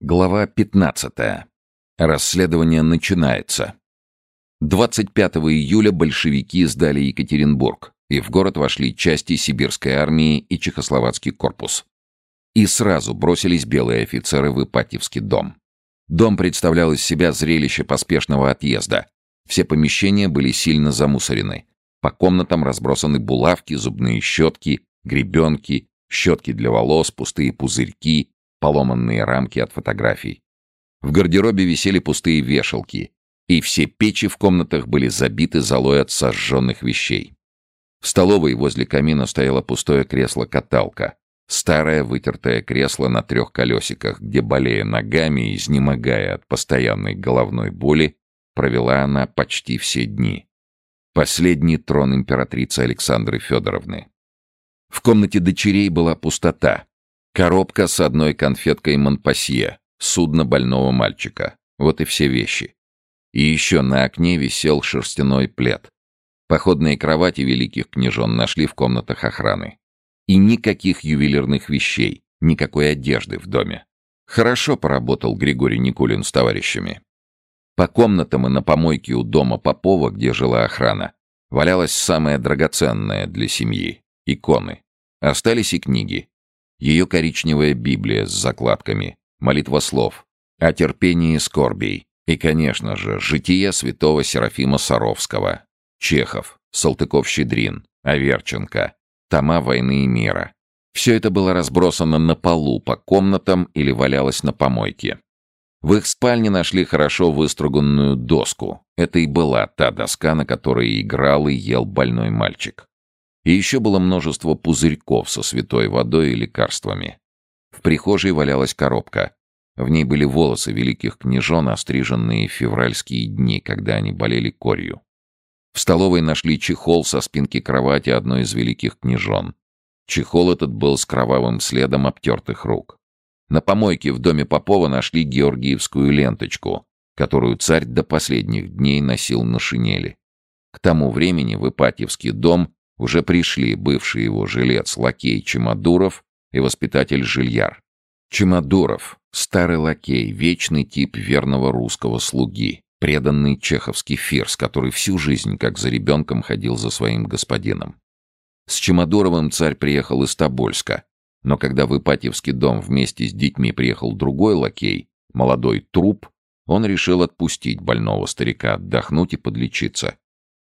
Глава 15. Расследование начинается. 25 июля большевики сдали Екатеринбург, и в город вошли части сибирской армии и чехословацкий корпус. И сразу бросились белые офицеры в Ипатьевский дом. Дом представлял из себя зрелище поспешного отъезда. Все помещения были сильно замусорены. По комнатам разбросаны булавки, зубные щетки, гребенки, щетки для волос, пустые пузырьки, поломанные рамки от фотографий. В гардеробе висели пустые вешалки, и все печи в комнатах были забиты золой от сожженных вещей. В столовой возле камина стояло пустое кресло-каталка, старое вытертое кресло на трех колесиках, где, болея ногами и изнемогая от постоянной головной боли, провела она почти все дни. Последний трон императрицы Александры Федоровны. В комнате дочерей была пустота, Коробка с одной конфеткой Монпасье, судно больного мальчика. Вот и все вещи. И еще на окне висел шерстяной плед. Походные кровати великих княжон нашли в комнатах охраны. И никаких ювелирных вещей, никакой одежды в доме. Хорошо поработал Григорий Никулин с товарищами. По комнатам и на помойке у дома Попова, где жила охрана, валялось самое драгоценное для семьи — иконы. Остались и книги. Ее коричневая Библия с закладками, молитва слов, о терпении скорбей и, конечно же, житие святого Серафима Саровского, Чехов, Салтыков-Щедрин, Аверченко, тома «Войны и мира». Все это было разбросано на полу, по комнатам или валялось на помойке. В их спальне нашли хорошо выструганную доску. Это и была та доска, на которой играл и ел больной мальчик. И еще было множество пузырьков со святой водой и лекарствами. В прихожей валялась коробка. В ней были волосы великих княжон, остриженные в февральские дни, когда они болели корью. В столовой нашли чехол со спинки кровати одной из великих княжон. Чехол этот был с кровавым следом обтертых рук. На помойке в доме Попова нашли георгиевскую ленточку, которую царь до последних дней носил на шинели. К тому времени в Ипатьевский дом уже пришли бывший его жилец лакей Чемодуров и воспитатель Жильяр. Чемодуров — старый лакей, вечный тип верного русского слуги, преданный чеховский фирс, который всю жизнь, как за ребенком, ходил за своим господином. С Чемодуровым царь приехал из Тобольска, но когда в Ипатьевский дом вместе с детьми приехал другой лакей, молодой труп, он решил отпустить больного старика отдохнуть и подлечиться.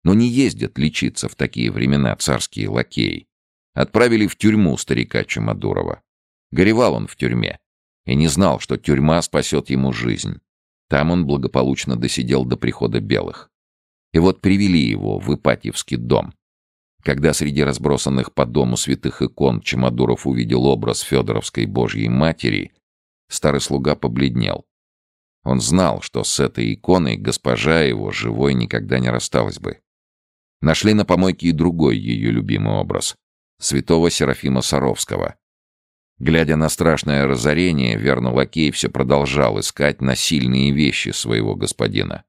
Но не ездят лечиться в такие времена царские лакеи. Отправили в тюрьму старика Чемодурова. Горевал он в тюрьме и не знал, что тюрьма спасет ему жизнь. Там он благополучно досидел до прихода белых. И вот привели его в Ипатьевский дом. Когда среди разбросанных по дому святых икон Чемодуров увидел образ Федоровской Божьей Матери, старый слуга побледнел. Он знал, что с этой иконой госпожа его живой никогда не рассталась бы. Нашли на помойке и другой ее любимый образ — святого Серафима Саровского. Глядя на страшное разорение, верно лакей все продолжал искать насильные вещи своего господина.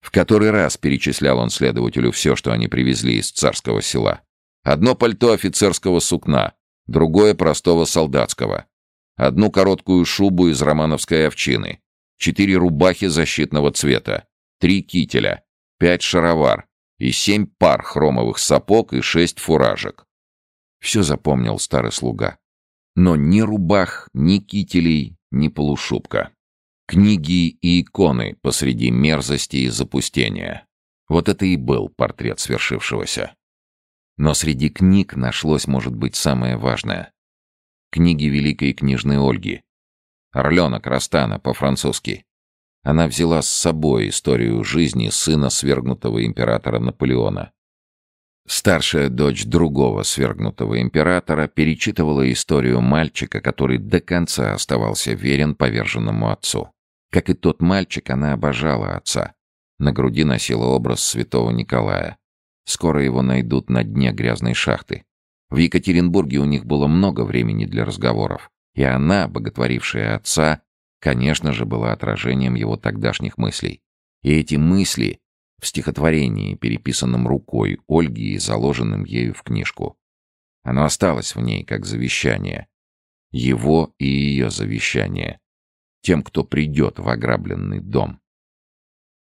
В который раз перечислял он следователю все, что они привезли из царского села. Одно пальто офицерского сукна, другое простого солдатского. Одну короткую шубу из романовской овчины, четыре рубахи защитного цвета, три кителя, пять шаровар, и семь пар хромовых сапог и шесть фуражек. Все запомнил старый слуга. Но ни рубах, ни кителей, ни полушубка. Книги и иконы посреди мерзости и запустения. Вот это и был портрет свершившегося. Но среди книг нашлось, может быть, самое важное. Книги великой княжны Ольги. «Орленок Растана» по-французски. Она взяла с собой историю жизни сына свергнутого императора Наполеона. Старшая дочь другого свергнутого императора перечитывала историю мальчика, который до конца оставался верен поверженному отцу. Как и тот мальчик, она обожала отца. На груди носила образ святого Николая. Скоро его найдут на дне грязной шахты. В Екатеринбурге у них было много времени для разговоров, и она, боготворившая отца, конечно же, была отражением его тогдашних мыслей. И эти мысли в стихотворении, переписанном рукой Ольги и заложенным ею в книжку. Оно осталось в ней как завещание. Его и ее завещание. тем, кто придет в ограбленный дом.